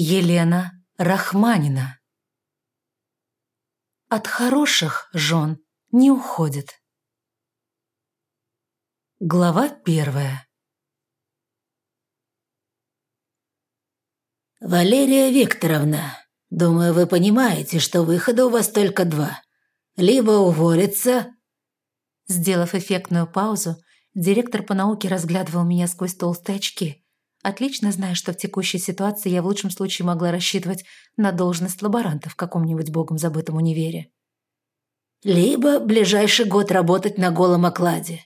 Елена Рахманина От хороших жен не уходит. Глава первая «Валерия Викторовна, думаю, вы понимаете, что выхода у вас только два. Либо уволиться...» Сделав эффектную паузу, директор по науке разглядывал меня сквозь толстые очки – отлично зная, что в текущей ситуации я в лучшем случае могла рассчитывать на должность лаборанта в каком-нибудь богом забытом универе. «Либо ближайший год работать на голом окладе».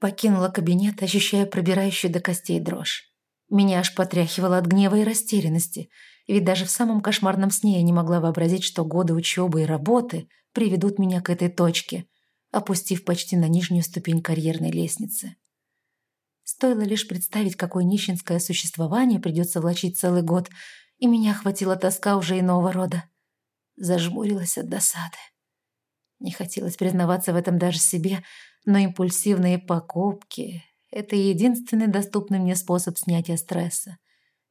Покинула кабинет, ощущая пробирающую до костей дрожь. Меня аж потряхивало от гнева и растерянности, ведь даже в самом кошмарном сне я не могла вообразить, что годы учебы и работы приведут меня к этой точке, опустив почти на нижнюю ступень карьерной лестницы. Стоило лишь представить, какое нищенское существование придется влачить целый год, и меня охватила тоска уже иного рода. Зажмурилась от досады. Не хотелось признаваться в этом даже себе, но импульсивные покупки — это единственный доступный мне способ снятия стресса.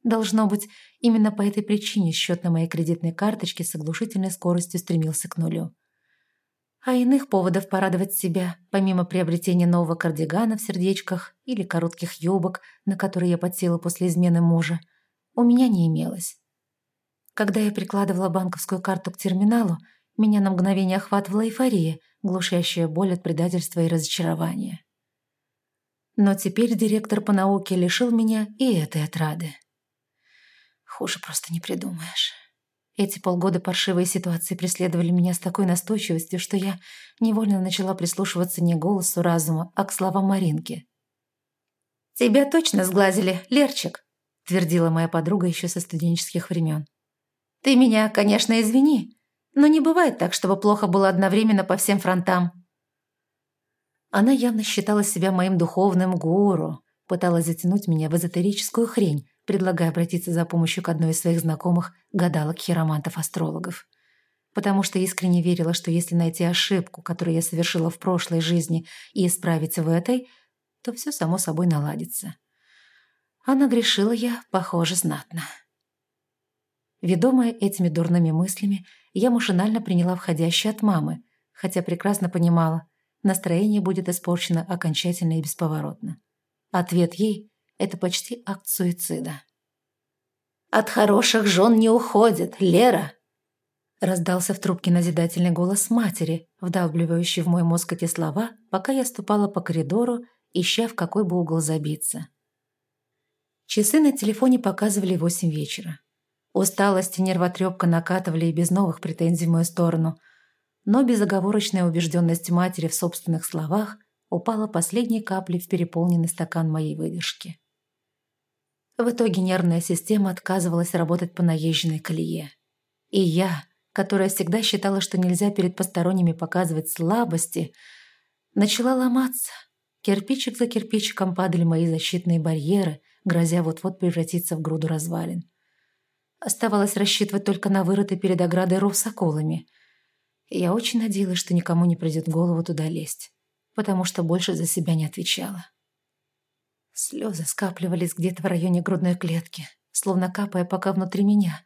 Должно быть, именно по этой причине счет на моей кредитной карточке с оглушительной скоростью стремился к нулю. А иных поводов порадовать себя, помимо приобретения нового кардигана в сердечках или коротких юбок, на которые я подсела после измены мужа, у меня не имелось. Когда я прикладывала банковскую карту к терминалу, меня на мгновение охватывала эйфория, глушащая боль от предательства и разочарования. Но теперь директор по науке лишил меня и этой отрады. Хуже просто не придумаешь. Эти полгода паршивой ситуации преследовали меня с такой настойчивостью, что я невольно начала прислушиваться не к голосу разума, а к словам Маринки. «Тебя точно сглазили, Лерчик», — твердила моя подруга еще со студенческих времен. «Ты меня, конечно, извини, но не бывает так, чтобы плохо было одновременно по всем фронтам». Она явно считала себя моим духовным гуру, пыталась затянуть меня в эзотерическую хрень, предлагая обратиться за помощью к одной из своих знакомых гадалок, хиромантов, астрологов. Потому что искренне верила, что если найти ошибку, которую я совершила в прошлой жизни, и исправить в этой, то все само собой наладится. А нагрешила я, похоже, знатно. Ведомая этими дурными мыслями, я машинально приняла входящее от мамы, хотя прекрасно понимала, настроение будет испорчено окончательно и бесповоротно. Ответ ей это почти акт суицида. «От хороших жен не уходит, Лера!» Раздался в трубке назидательный голос матери, вдавливающий в мой мозг эти слова, пока я ступала по коридору, ища в какой бы угол забиться. Часы на телефоне показывали восемь вечера. Усталость и нервотрепка накатывали и без новых претензий в мою сторону, но безоговорочная убежденность матери в собственных словах упала последней каплей в переполненный стакан моей выдержки. В итоге нервная система отказывалась работать по наезженной колее. И я, которая всегда считала, что нельзя перед посторонними показывать слабости, начала ломаться. Кирпичик за кирпичиком падали мои защитные барьеры, грозя вот-вот превратиться в груду развалин. Оставалось рассчитывать только на вырытый перед оградой ров с акулами. Я очень надеялась, что никому не придет в голову туда лезть, потому что больше за себя не отвечала. Слезы скапливались где-то в районе грудной клетки, словно капая пока внутри меня.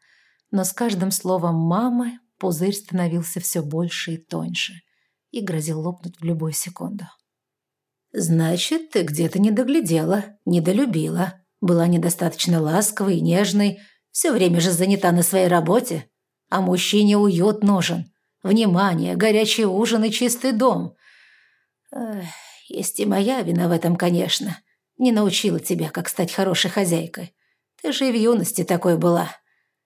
Но с каждым словом мамы пузырь становился все больше и тоньше и грозил лопнуть в любую секунду. «Значит, ты где-то не доглядела, недолюбила, была недостаточно ласковой и нежной, все время же занята на своей работе, а мужчине уют нужен, внимание, горячий ужин и чистый дом. Эх, есть и моя вина в этом, конечно». Не научила тебя, как стать хорошей хозяйкой. Ты же и в юности такой была.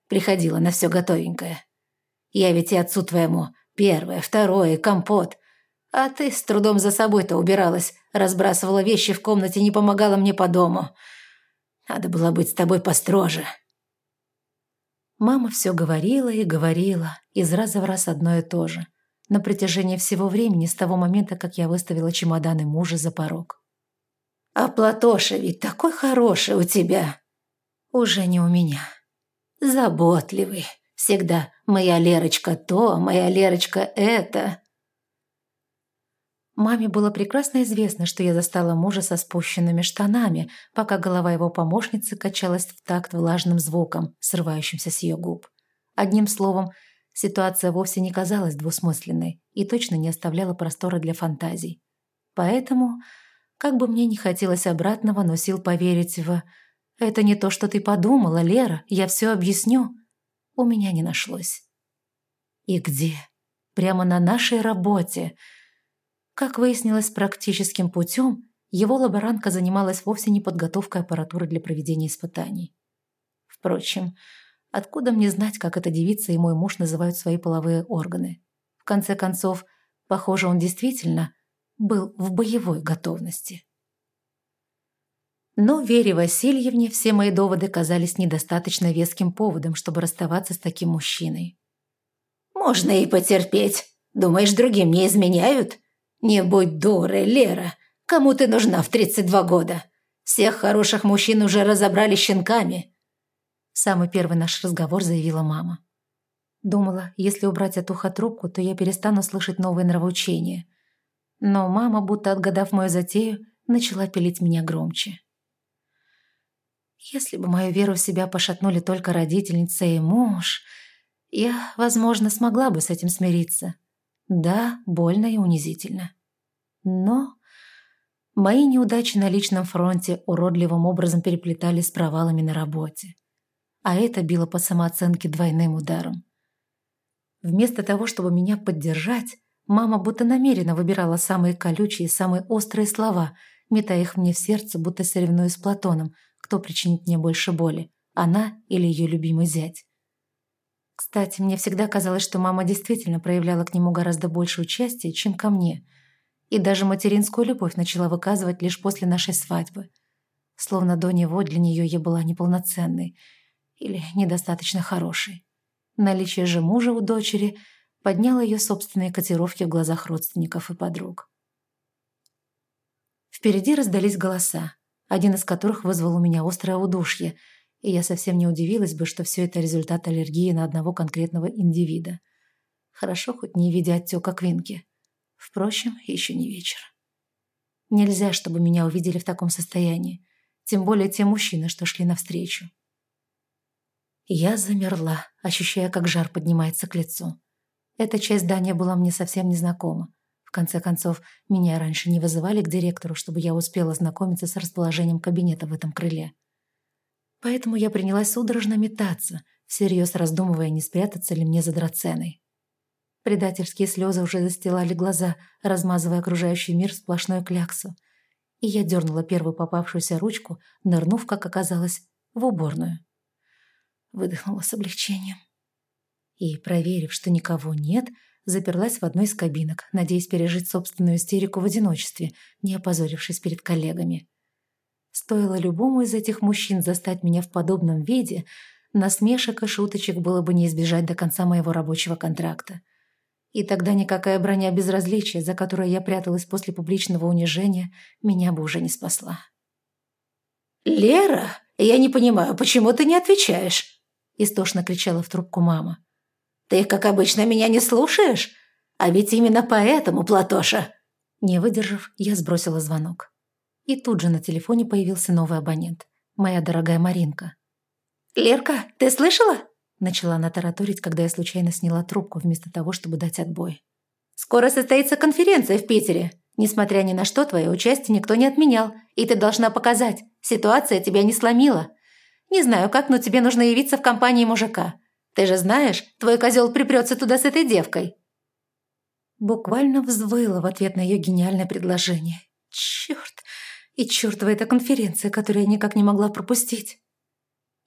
Приходила на все готовенькое. Я ведь и отцу твоему первое, второе, компот. А ты с трудом за собой-то убиралась, разбрасывала вещи в комнате, не помогала мне по дому. Надо было быть с тобой построже». Мама все говорила и говорила, из раза в раз одно и то же, на протяжении всего времени с того момента, как я выставила чемоданы мужа за порог. А Платоша ведь такой хороший у тебя. Уже не у меня. Заботливый. Всегда «моя Лерочка то, моя Лерочка это». Маме было прекрасно известно, что я застала мужа со спущенными штанами, пока голова его помощницы качалась в такт влажным звуком, срывающимся с ее губ. Одним словом, ситуация вовсе не казалась двусмысленной и точно не оставляла простора для фантазий. Поэтому, как бы мне не хотелось обратного, но сил поверить в «это не то, что ты подумала, Лера, я все объясню», у меня не нашлось. И где? Прямо на нашей работе – как выяснилось практическим путем, его лаборантка занималась вовсе не подготовкой аппаратуры для проведения испытаний. Впрочем, откуда мне знать, как эта девица и мой муж называют свои половые органы? В конце концов, похоже, он действительно был в боевой готовности. Но Вере Васильевне все мои доводы казались недостаточно веским поводом, чтобы расставаться с таким мужчиной. «Можно и потерпеть. Думаешь, другим не изменяют?» «Не будь дурой, Лера. Кому ты нужна в 32 года? Всех хороших мужчин уже разобрали щенками». Самый первый наш разговор заявила мама. Думала, если убрать от уха трубку, то я перестану слышать новые нравоучения. Но мама, будто отгадав мою затею, начала пилить меня громче. Если бы мою веру в себя пошатнули только родительница и муж, я, возможно, смогла бы с этим смириться. Да, больно и унизительно. Но мои неудачи на личном фронте уродливым образом переплетались с провалами на работе. А это било по самооценке двойным ударом. Вместо того, чтобы меня поддержать, мама будто намеренно выбирала самые колючие, самые острые слова, метая их мне в сердце, будто соревнуясь с Платоном, кто причинит мне больше боли, она или ее любимый зять. Кстати, мне всегда казалось, что мама действительно проявляла к нему гораздо больше участия, чем ко мне. И даже материнскую любовь начала выказывать лишь после нашей свадьбы. Словно до него для нее я была неполноценной или недостаточно хорошей. Наличие же мужа у дочери подняло ее собственные котировки в глазах родственников и подруг. Впереди раздались голоса, один из которых вызвал у меня острое удушье – и я совсем не удивилась бы, что все это результат аллергии на одного конкретного индивида. Хорошо хоть не видя отека Квинки. Впрочем, еще не вечер. Нельзя, чтобы меня увидели в таком состоянии, тем более те мужчины, что шли навстречу. Я замерла, ощущая, как жар поднимается к лицу. Эта часть здания была мне совсем незнакома. В конце концов, меня раньше не вызывали к директору, чтобы я успела ознакомиться с расположением кабинета в этом крыле. Поэтому я принялась судорожно метаться, всерьез раздумывая, не спрятаться ли мне за драценой. Предательские слезы уже застилали глаза, размазывая окружающий мир в сплошную кляксу. И я дернула первую попавшуюся ручку, нырнув, как оказалось, в уборную. Выдохнула с облегчением. И, проверив, что никого нет, заперлась в одной из кабинок, надеясь пережить собственную истерику в одиночестве, не опозорившись перед коллегами. Стоило любому из этих мужчин застать меня в подобном виде, насмешек и шуточек было бы не избежать до конца моего рабочего контракта. И тогда никакая броня безразличия, за которой я пряталась после публичного унижения, меня бы уже не спасла. «Лера, я не понимаю, почему ты не отвечаешь?» Истошно кричала в трубку мама. «Ты, как обычно, меня не слушаешь? А ведь именно поэтому, Платоша...» Не выдержав, я сбросила звонок. И тут же на телефоне появился новый абонент. Моя дорогая Маринка. «Лерка, ты слышала?» Начала она тараторить, когда я случайно сняла трубку, вместо того, чтобы дать отбой. «Скоро состоится конференция в Питере. Несмотря ни на что, твое участие никто не отменял, и ты должна показать, ситуация тебя не сломила. Не знаю как, но тебе нужно явиться в компании мужика. Ты же знаешь, твой козел припрется туда с этой девкой». Буквально взвыла в ответ на ее гениальное предложение. «Черт, и чертова эта конференция, которую я никак не могла пропустить.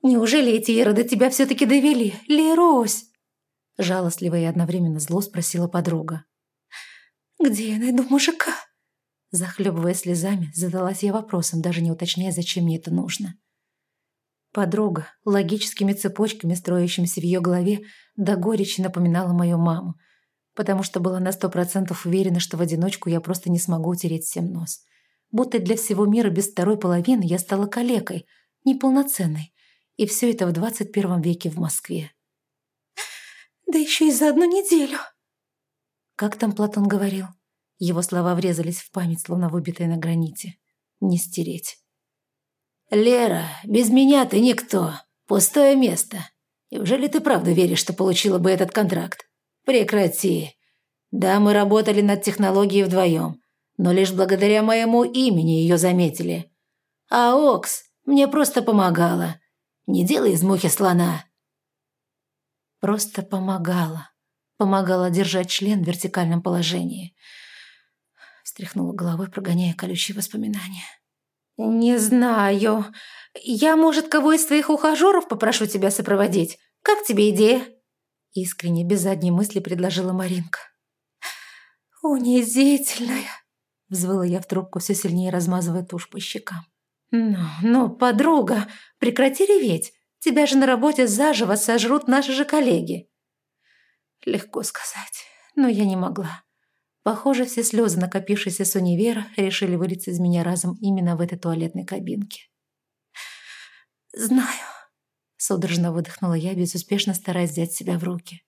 «Неужели эти ироды тебя все-таки довели, Лерось?» Жалостливо и одновременно зло спросила подруга. «Где я найду мужика?» Захлебывая слезами, задалась я вопросом, даже не уточняя, зачем мне это нужно. Подруга, логическими цепочками, строящимися в ее голове, до горечи напоминала мою маму, потому что была на сто процентов уверена, что в одиночку я просто не смогу утереть всем нос будто для всего мира без второй половины я стала калекой, неполноценной. И все это в 21 веке в Москве. Да еще и за одну неделю. Как там Платон говорил? Его слова врезались в память, словно выбитые на граните. Не стереть. «Лера, без меня ты никто. Пустое место. Неужели ты правда веришь, что получила бы этот контракт? Прекрати. Да, мы работали над технологией вдвоем, но лишь благодаря моему имени ее заметили. А Окс мне просто помогала. Не делай из мухи слона». Просто помогала. Помогала держать член в вертикальном положении. Встряхнула головой, прогоняя колючие воспоминания. «Не знаю. Я, может, кого из твоих ухажеров попрошу тебя сопроводить? Как тебе идея?» Искренне, без задней мысли предложила Маринка. «Унизительная!» Взвыла я в трубку, все сильнее размазывая тушь по щекам. «Ну, ну, подруга, прекрати реветь. Тебя же на работе заживо сожрут наши же коллеги». Легко сказать, но я не могла. Похоже, все слезы, накопившиеся с универа, решили вылиться из меня разом именно в этой туалетной кабинке. «Знаю», — судорожно выдохнула я, безуспешно стараясь взять себя в руки.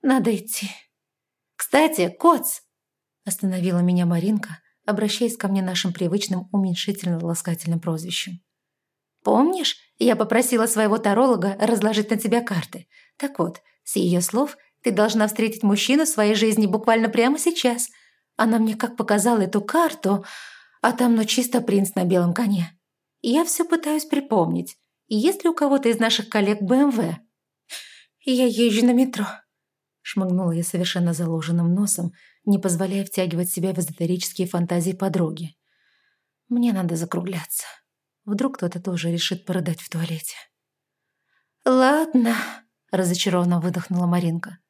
«Надо идти». «Кстати, Коц!» — остановила меня Маринка, обращаясь ко мне нашим привычным уменьшительно-ласкательным прозвищем. «Помнишь, я попросила своего таролога разложить на тебя карты? Так вот, с ее слов, ты должна встретить мужчину в своей жизни буквально прямо сейчас. Она мне как показала эту карту, а там ну чисто принц на белом коне. И я все пытаюсь припомнить, есть ли у кого-то из наших коллег БМВ? Я езжу на метро. Шмыгнула я совершенно заложенным носом, не позволяя втягивать себя в эзотерические фантазии подруги. Мне надо закругляться. Вдруг кто-то тоже решит порыдать в туалете. «Ладно», — разочарованно выдохнула Маринка.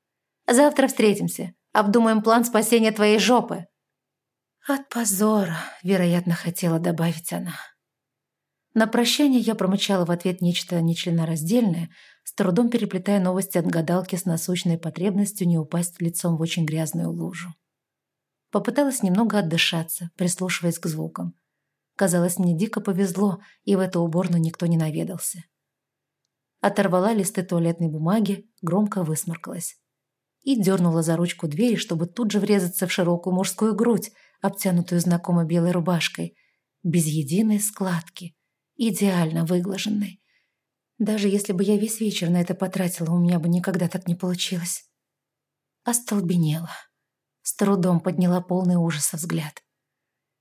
«Завтра встретимся. Обдумаем план спасения твоей жопы». От позора, вероятно, хотела добавить она. На прощание я промычала в ответ нечто нечленораздельное, с трудом переплетая новости от гадалки с насущной потребностью не упасть лицом в очень грязную лужу. Попыталась немного отдышаться, прислушиваясь к звукам. Казалось, мне дико повезло, и в эту уборную никто не наведался. Оторвала листы туалетной бумаги, громко высморкалась. И дернула за ручку двери, чтобы тут же врезаться в широкую мужскую грудь, обтянутую знакомой белой рубашкой, без единой складки, идеально выглаженной. Даже если бы я весь вечер на это потратила, у меня бы никогда так не получилось. Остолбенела. С трудом подняла полный ужаса взгляд.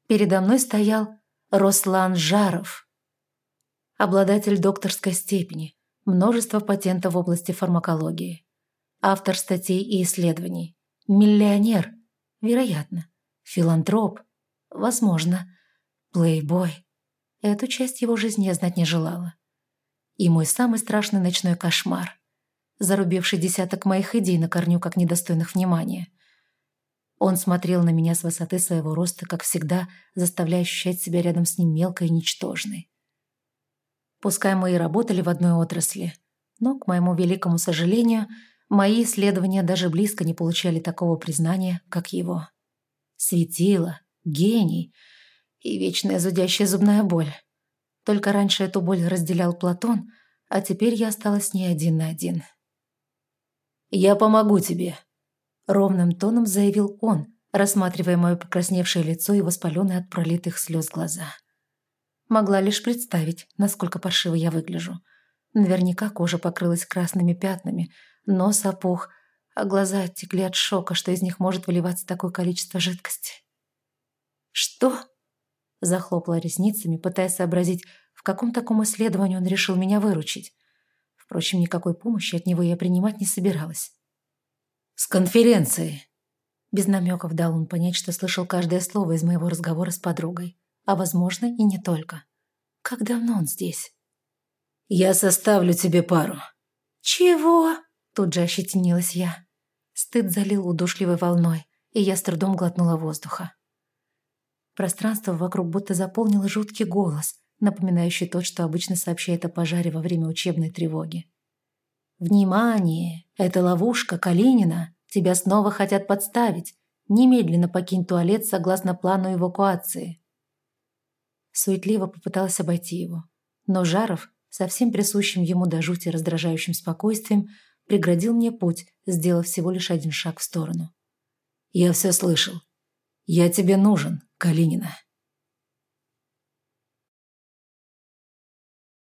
Передо мной стоял Рослан Жаров, обладатель докторской степени, множество патентов в области фармакологии, автор статей и исследований, миллионер, вероятно, филантроп, возможно, плейбой. Эту часть его жизни я знать не желала. И мой самый страшный ночной кошмар, зарубивший десяток моих идей на корню как недостойных внимания – он смотрел на меня с высоты своего роста, как всегда, заставляя ощущать себя рядом с ним мелкой и ничтожной. Пускай мы и работали в одной отрасли, но, к моему великому сожалению, мои исследования даже близко не получали такого признания, как его. Светило, гений и вечная зудящая зубная боль. Только раньше эту боль разделял Платон, а теперь я осталась с ней один на один. «Я помогу тебе», Ровным тоном заявил он, рассматривая мое покрасневшее лицо и воспаленные от пролитых слез глаза. Могла лишь представить, насколько паршиво я выгляжу. Наверняка кожа покрылась красными пятнами, нос опух, а глаза оттекли от шока, что из них может выливаться такое количество жидкости. «Что?» Захлопала ресницами, пытаясь сообразить, в каком таком исследовании он решил меня выручить. Впрочем, никакой помощи от него я принимать не собиралась. «С конференции!» Без намеков дал он понять, что слышал каждое слово из моего разговора с подругой. А, возможно, и не только. Как давно он здесь? «Я составлю тебе пару». «Чего?» Тут же ощетинилась я. Стыд залил удушливой волной, и я с трудом глотнула воздуха. Пространство вокруг будто заполнил жуткий голос, напоминающий тот, что обычно сообщает о пожаре во время учебной тревоги. «Внимание! Это ловушка Калинина! Тебя снова хотят подставить! Немедленно покинь туалет согласно плану эвакуации!» Суетливо попыталась обойти его, но Жаров, совсем присущим ему до жути раздражающим спокойствием, преградил мне путь, сделав всего лишь один шаг в сторону. «Я все слышал. Я тебе нужен, Калинина.